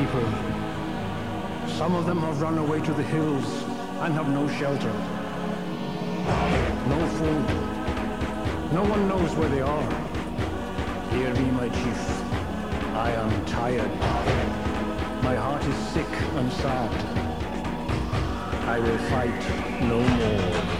people. Some of them have run away to the hills and have no shelter. No food. No one knows where they are. Hear me, my chief. I am tired. My heart is sick and sad. I will fight no more.